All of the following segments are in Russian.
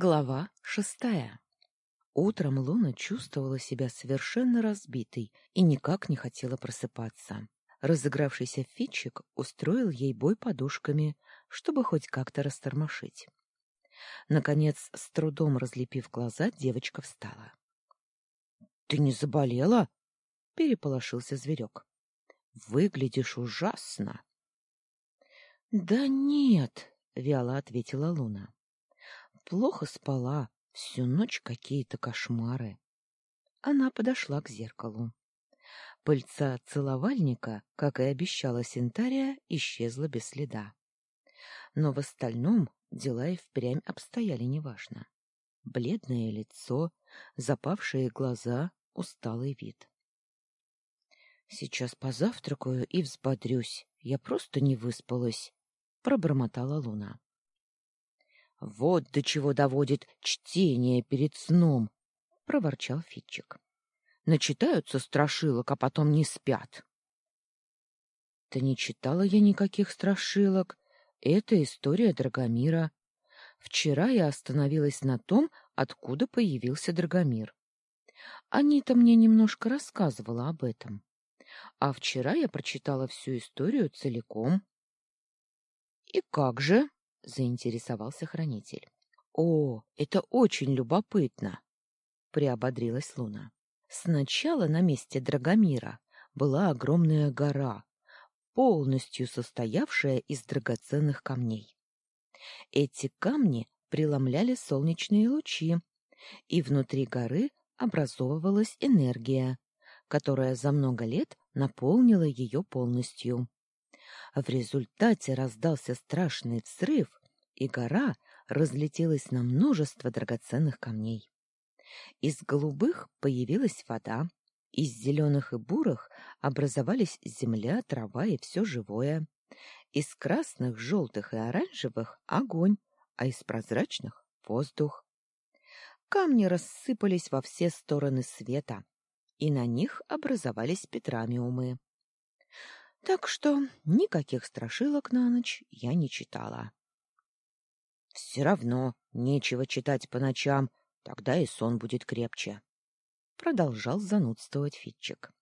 Глава шестая. Утром Луна чувствовала себя совершенно разбитой и никак не хотела просыпаться. Разыгравшийся Фитчик устроил ей бой подушками, чтобы хоть как-то растормошить. Наконец, с трудом разлепив глаза, девочка встала. — Ты не заболела? — переполошился зверек. — Выглядишь ужасно. — Да нет, — вяло ответила Луна. Плохо спала, всю ночь какие-то кошмары. Она подошла к зеркалу. Пыльца целовальника, как и обещала Синтария, исчезла без следа. Но в остальном дела и впрямь обстояли неважно. Бледное лицо, запавшие глаза, усталый вид. «Сейчас позавтракаю и взбодрюсь. Я просто не выспалась», — пробормотала Луна. Вот до чего доводит чтение перед сном, проворчал Фитчик. Начитаются страшилок, а потом не спят. Да не читала я никаких страшилок. Это история Драгомира. Вчера я остановилась на том, откуда появился Драгомир. Анита мне немножко рассказывала об этом. А вчера я прочитала всю историю целиком. — И как же? Заинтересовался хранитель. О, это очень любопытно, приободрилась Луна. Сначала на месте Драгомира была огромная гора, полностью состоявшая из драгоценных камней. Эти камни преломляли солнечные лучи, и внутри горы образовывалась энергия, которая за много лет наполнила ее полностью. В результате раздался страшный взрыв, и гора разлетелась на множество драгоценных камней. Из голубых появилась вода, из зеленых и бурых образовались земля, трава и все живое. Из красных, желтых и оранжевых — огонь, а из прозрачных — воздух. Камни рассыпались во все стороны света, и на них образовались петрамиумы. Так что никаких страшилок на ночь я не читала. Все равно нечего читать по ночам, тогда и сон будет крепче. Продолжал занудствовать Фитчик.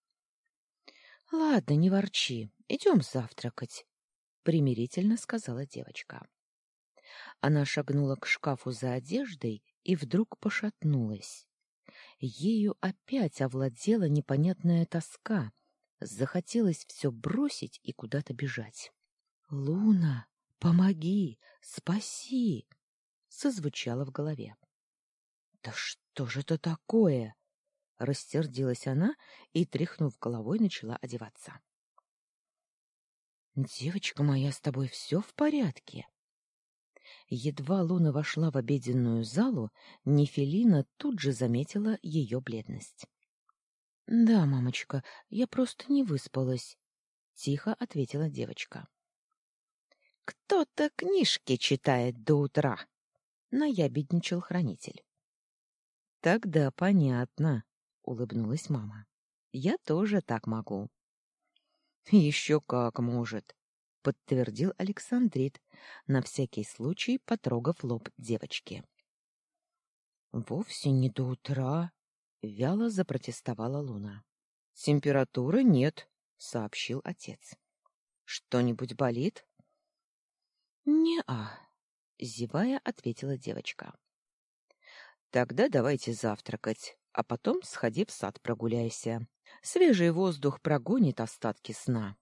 — Ладно, не ворчи, идем завтракать, — примирительно сказала девочка. Она шагнула к шкафу за одеждой и вдруг пошатнулась. Ею опять овладела непонятная тоска. Захотелось все бросить и куда-то бежать. — Луна, Помоги, спаси, созвучало в голове. Да что же это такое? Рассердилась она и, тряхнув головой, начала одеваться. Девочка моя, с тобой все в порядке? Едва Луна вошла в обеденную залу, Нефелина тут же заметила ее бледность. — Да, мамочка, я просто не выспалась, — тихо ответила девочка. Кто-то книжки читает до утра, наябедничал хранитель. Тогда понятно, улыбнулась мама. Я тоже так могу. Еще как может, подтвердил Александрит, на всякий случай потрогав лоб девочки. Вовсе не до утра, вяло запротестовала Луна. Температуры нет, сообщил отец. Что-нибудь болит? «Не-а», — зевая, ответила девочка. «Тогда давайте завтракать, а потом сходи в сад прогуляйся. Свежий воздух прогонит остатки сна».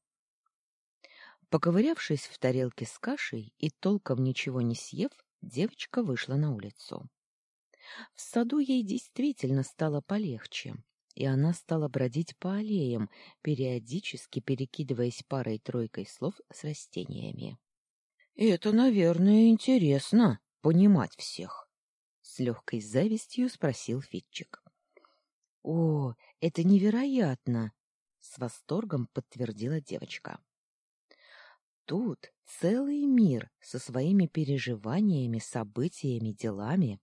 Поковырявшись в тарелке с кашей и толком ничего не съев, девочка вышла на улицу. В саду ей действительно стало полегче, и она стала бродить по аллеям, периодически перекидываясь парой-тройкой слов с растениями. Это, наверное, интересно понимать всех, с легкой завистью спросил Фитчик. О, это невероятно, с восторгом подтвердила девочка. Тут целый мир со своими переживаниями, событиями, делами.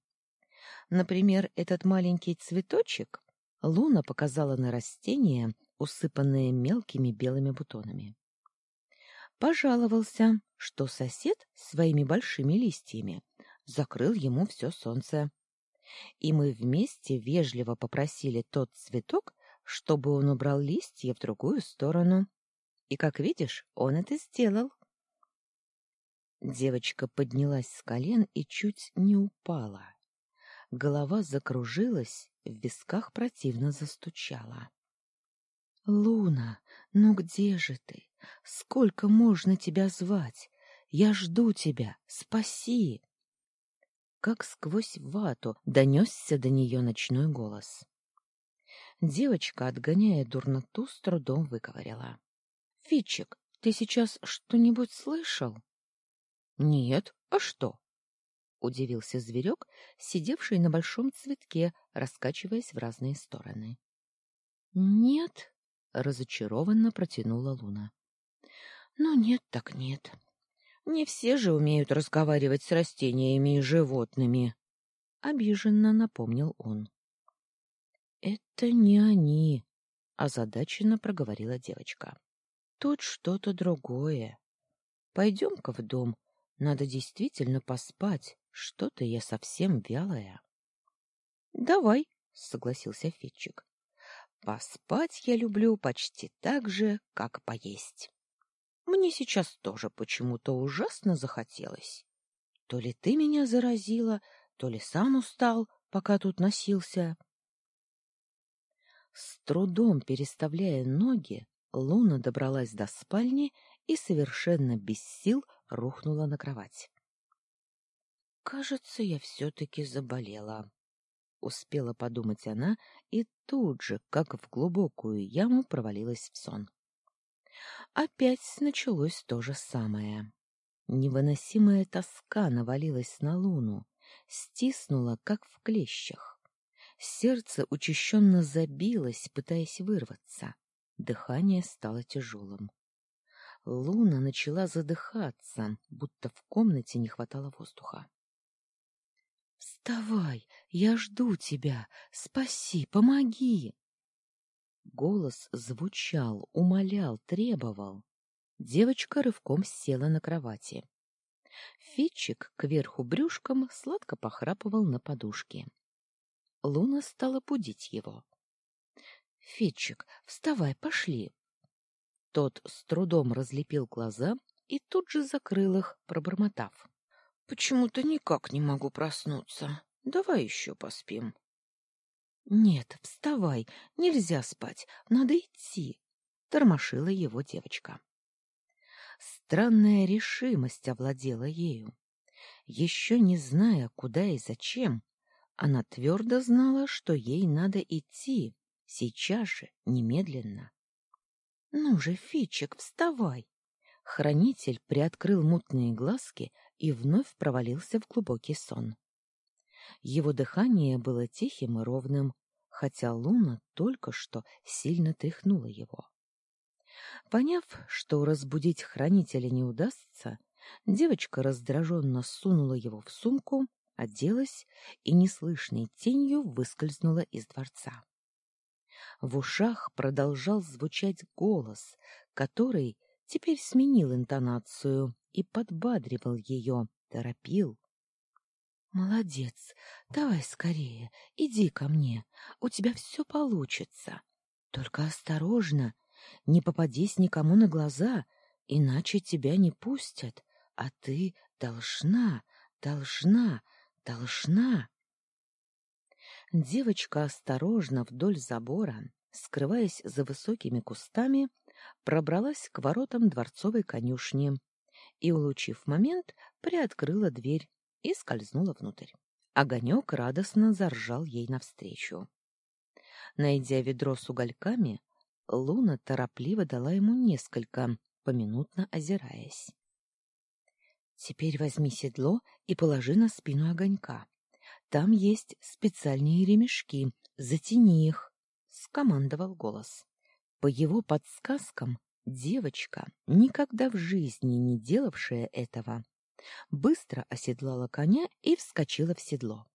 Например, этот маленький цветочек Луна показала на растение, усыпанное мелкими белыми бутонами. Пожаловался, что сосед своими большими листьями закрыл ему все солнце. И мы вместе вежливо попросили тот цветок, чтобы он убрал листья в другую сторону. И, как видишь, он это сделал. Девочка поднялась с колен и чуть не упала. Голова закружилась, в висках противно застучала. — Луна, ну где же ты? Сколько можно тебя звать? Я жду тебя, спаси! Как сквозь вату донесся до нее ночной голос. Девочка, отгоняя дурноту, с трудом выговорила. — Фичик, ты сейчас что-нибудь слышал? — Нет, а что? — удивился зверек, сидевший на большом цветке, раскачиваясь в разные стороны. — Нет, — разочарованно протянула Луна. — Ну, нет так нет. Не все же умеют разговаривать с растениями и животными, — обиженно напомнил он. — Это не они, — озадаченно проговорила девочка. — Тут что-то другое. Пойдем-ка в дом, надо действительно поспать, что-то я совсем вялая. — Давай, — согласился Фитчик. — Поспать я люблю почти так же, как поесть. Мне сейчас тоже почему-то ужасно захотелось. То ли ты меня заразила, то ли сам устал, пока тут носился. С трудом переставляя ноги, Луна добралась до спальни и совершенно без сил рухнула на кровать. «Кажется, я все-таки заболела», — успела подумать она и тут же, как в глубокую яму, провалилась в сон. Опять началось то же самое. Невыносимая тоска навалилась на луну, стиснула, как в клещах. Сердце учащенно забилось, пытаясь вырваться. Дыхание стало тяжелым. Луна начала задыхаться, будто в комнате не хватало воздуха. «Вставай! Я жду тебя! Спаси, помоги!» Голос звучал, умолял, требовал. Девочка рывком села на кровати. Фитчик кверху брюшком сладко похрапывал на подушке. Луна стала будить его. — Фитчик, вставай, пошли. Тот с трудом разлепил глаза и тут же закрыл их, пробормотав. — Почему-то никак не могу проснуться. Давай еще поспим. Нет, вставай, нельзя спать, надо идти, тормошила его девочка. Странная решимость овладела ею. Еще не зная, куда и зачем, она твердо знала, что ей надо идти, сейчас же, немедленно. Ну же, Фичик, вставай. Хранитель приоткрыл мутные глазки и вновь провалился в глубокий сон. Его дыхание было тихим и ровным, хотя луна только что сильно тряхнула его. Поняв, что разбудить хранителя не удастся, девочка раздраженно сунула его в сумку, оделась и неслышной тенью выскользнула из дворца. В ушах продолжал звучать голос, который теперь сменил интонацию и подбадривал ее, торопил, Молодец. Давай скорее, иди ко мне. У тебя все получится. Только осторожно, не попадись никому на глаза, иначе тебя не пустят, а ты должна, должна, должна. Девочка осторожно вдоль забора, скрываясь за высокими кустами, пробралась к воротам дворцовой конюшни и, улучив момент, приоткрыла дверь и скользнула внутрь. Огонек радостно заржал ей навстречу. Найдя ведро с угольками, Луна торопливо дала ему несколько, поминутно озираясь. «Теперь возьми седло и положи на спину огонька. Там есть специальные ремешки, затяни их», — скомандовал голос. По его подсказкам девочка, никогда в жизни не делавшая этого, быстро оседлала коня и вскочила в седло.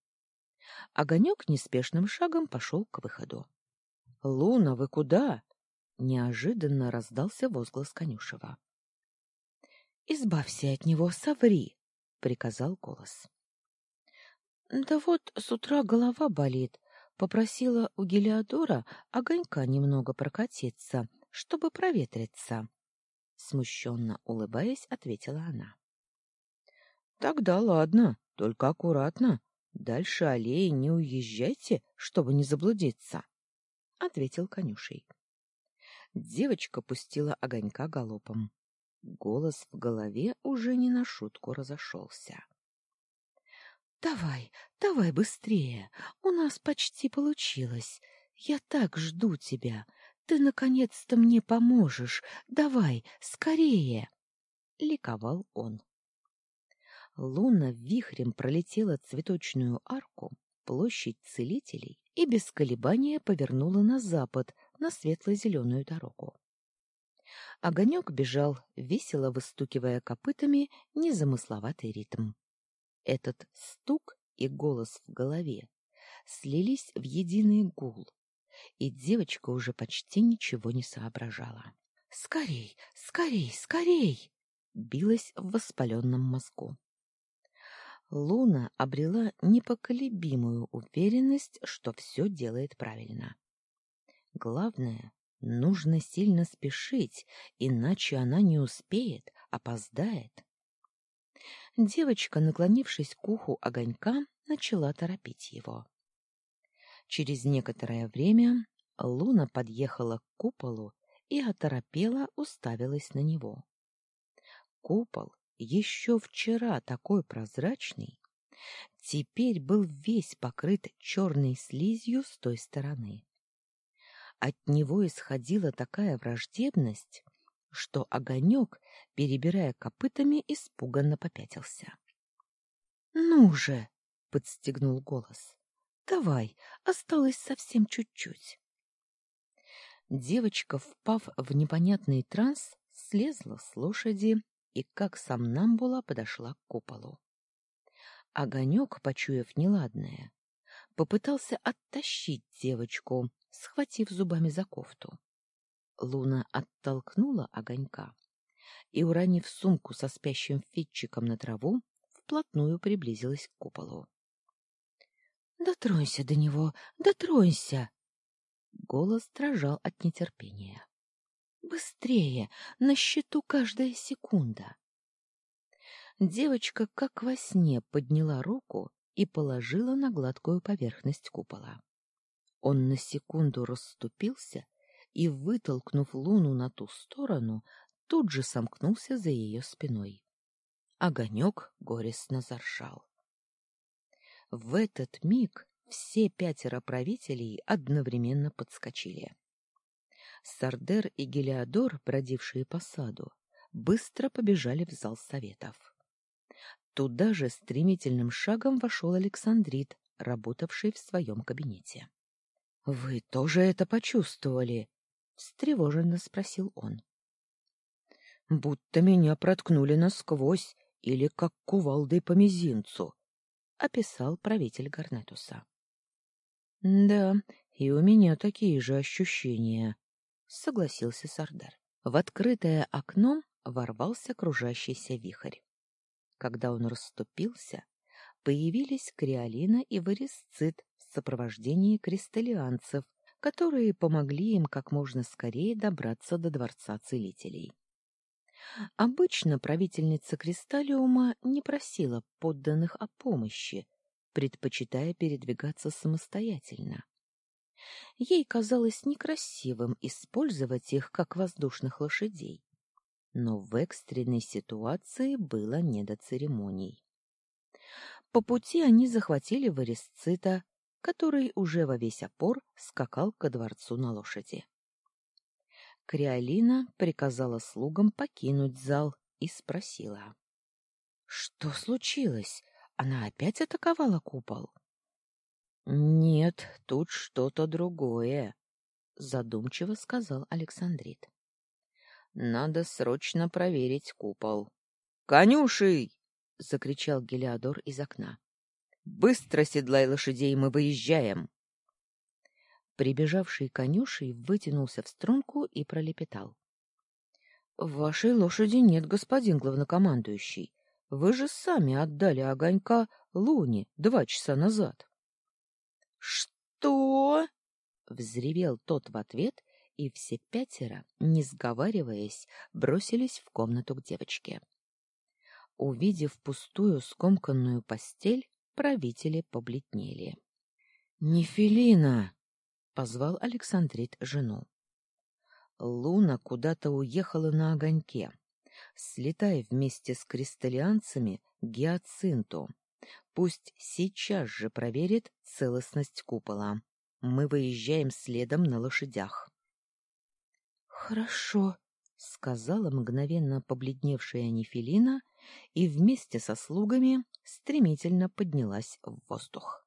Огонек неспешным шагом пошел к выходу. — Луна, вы куда? — неожиданно раздался возглас Конюшева. — Избавься от него, соври! — приказал голос. Да вот с утра голова болит. Попросила у Гелиодора огонька немного прокатиться, чтобы проветриться. Смущенно улыбаясь, ответила она. — Тогда ладно, только аккуратно. Дальше аллеи не уезжайте, чтобы не заблудиться, — ответил конюшей. Девочка пустила огонька галопом. Голос в голове уже не на шутку разошелся. — Давай, давай быстрее, у нас почти получилось. Я так жду тебя. Ты наконец-то мне поможешь. Давай, скорее! — ликовал он. Луна вихрем пролетела цветочную арку, площадь целителей и без колебания повернула на запад, на светло-зеленую дорогу. Огонек бежал, весело выстукивая копытами незамысловатый ритм. Этот стук и голос в голове слились в единый гул, и девочка уже почти ничего не соображала. «Скорей, скорей, скорей!» билась в воспаленном мозгу. Луна обрела непоколебимую уверенность, что все делает правильно. Главное, нужно сильно спешить, иначе она не успеет, опоздает. Девочка, наклонившись к уху огонька, начала торопить его. Через некоторое время Луна подъехала к куполу и оторопела уставилась на него. Купол еще вчера такой прозрачный, теперь был весь покрыт черной слизью с той стороны. От него исходила такая враждебность, что огонек, перебирая копытами, испуганно попятился. — Ну же! — подстегнул голос. — Давай, осталось совсем чуть-чуть. Девочка, впав в непонятный транс, слезла с лошади и, как сам Намбула, подошла к куполу. Огонек, почуяв неладное, попытался оттащить девочку, схватив зубами за кофту. Луна оттолкнула огонька и, уронив сумку со спящим фитчиком на траву, вплотную приблизилась к куполу. — Дотронься до него, дотронься! Голос дрожал от нетерпения. Быстрее! На счету каждая секунда. Девочка, как во сне, подняла руку и положила на гладкую поверхность купола. Он на секунду расступился и, вытолкнув луну на ту сторону, тут же сомкнулся за ее спиной. Огонек горестно заржал. В этот миг все пятеро правителей одновременно подскочили. Сардер и Гелиодор, бродившие по саду, быстро побежали в зал советов. Туда же стремительным шагом вошел Александрит, работавший в своем кабинете. — Вы тоже это почувствовали? — встревоженно спросил он. — Будто меня проткнули насквозь или как кувалдой по мизинцу, — описал правитель Гарнетуса. — Да, и у меня такие же ощущения, — согласился Сардар. В открытое окно ворвался кружащийся вихрь. Когда он расступился, появились Криолина и Варисцит в сопровождении кристаллианцев, которые помогли им как можно скорее добраться до Дворца Целителей. Обычно правительница Кристаллиума не просила подданных о помощи, предпочитая передвигаться самостоятельно. Ей казалось некрасивым использовать их как воздушных лошадей. Но в экстренной ситуации было не до церемоний. По пути они захватили Варисцита, который уже во весь опор скакал ко дворцу на лошади. Криолина приказала слугам покинуть зал и спросила. — Что случилось? Она опять атаковала купол? — нет, тут что-то другое, задумчиво сказал Александрит. Надо срочно проверить купол. Конюший! закричал Гелиодор из окна. Быстро седлай лошадей, мы выезжаем. Прибежавший конюший вытянулся в струнку и пролепетал: "В вашей лошади нет, господин главнокомандующий. Вы же сами отдали огонька Луне два часа назад. — Что? — взревел тот в ответ, и все пятеро, не сговариваясь, бросились в комнату к девочке. Увидев пустую скомканную постель, правители побледнели. — Нефелина! — позвал Александрит жену. Луна куда-то уехала на огоньке. Слетай вместе с кристаллианцами к Гиацинту. Пусть сейчас же проверит целостность купола. Мы выезжаем следом на лошадях. — Хорошо, — сказала мгновенно побледневшая Нефелина и вместе со слугами стремительно поднялась в воздух.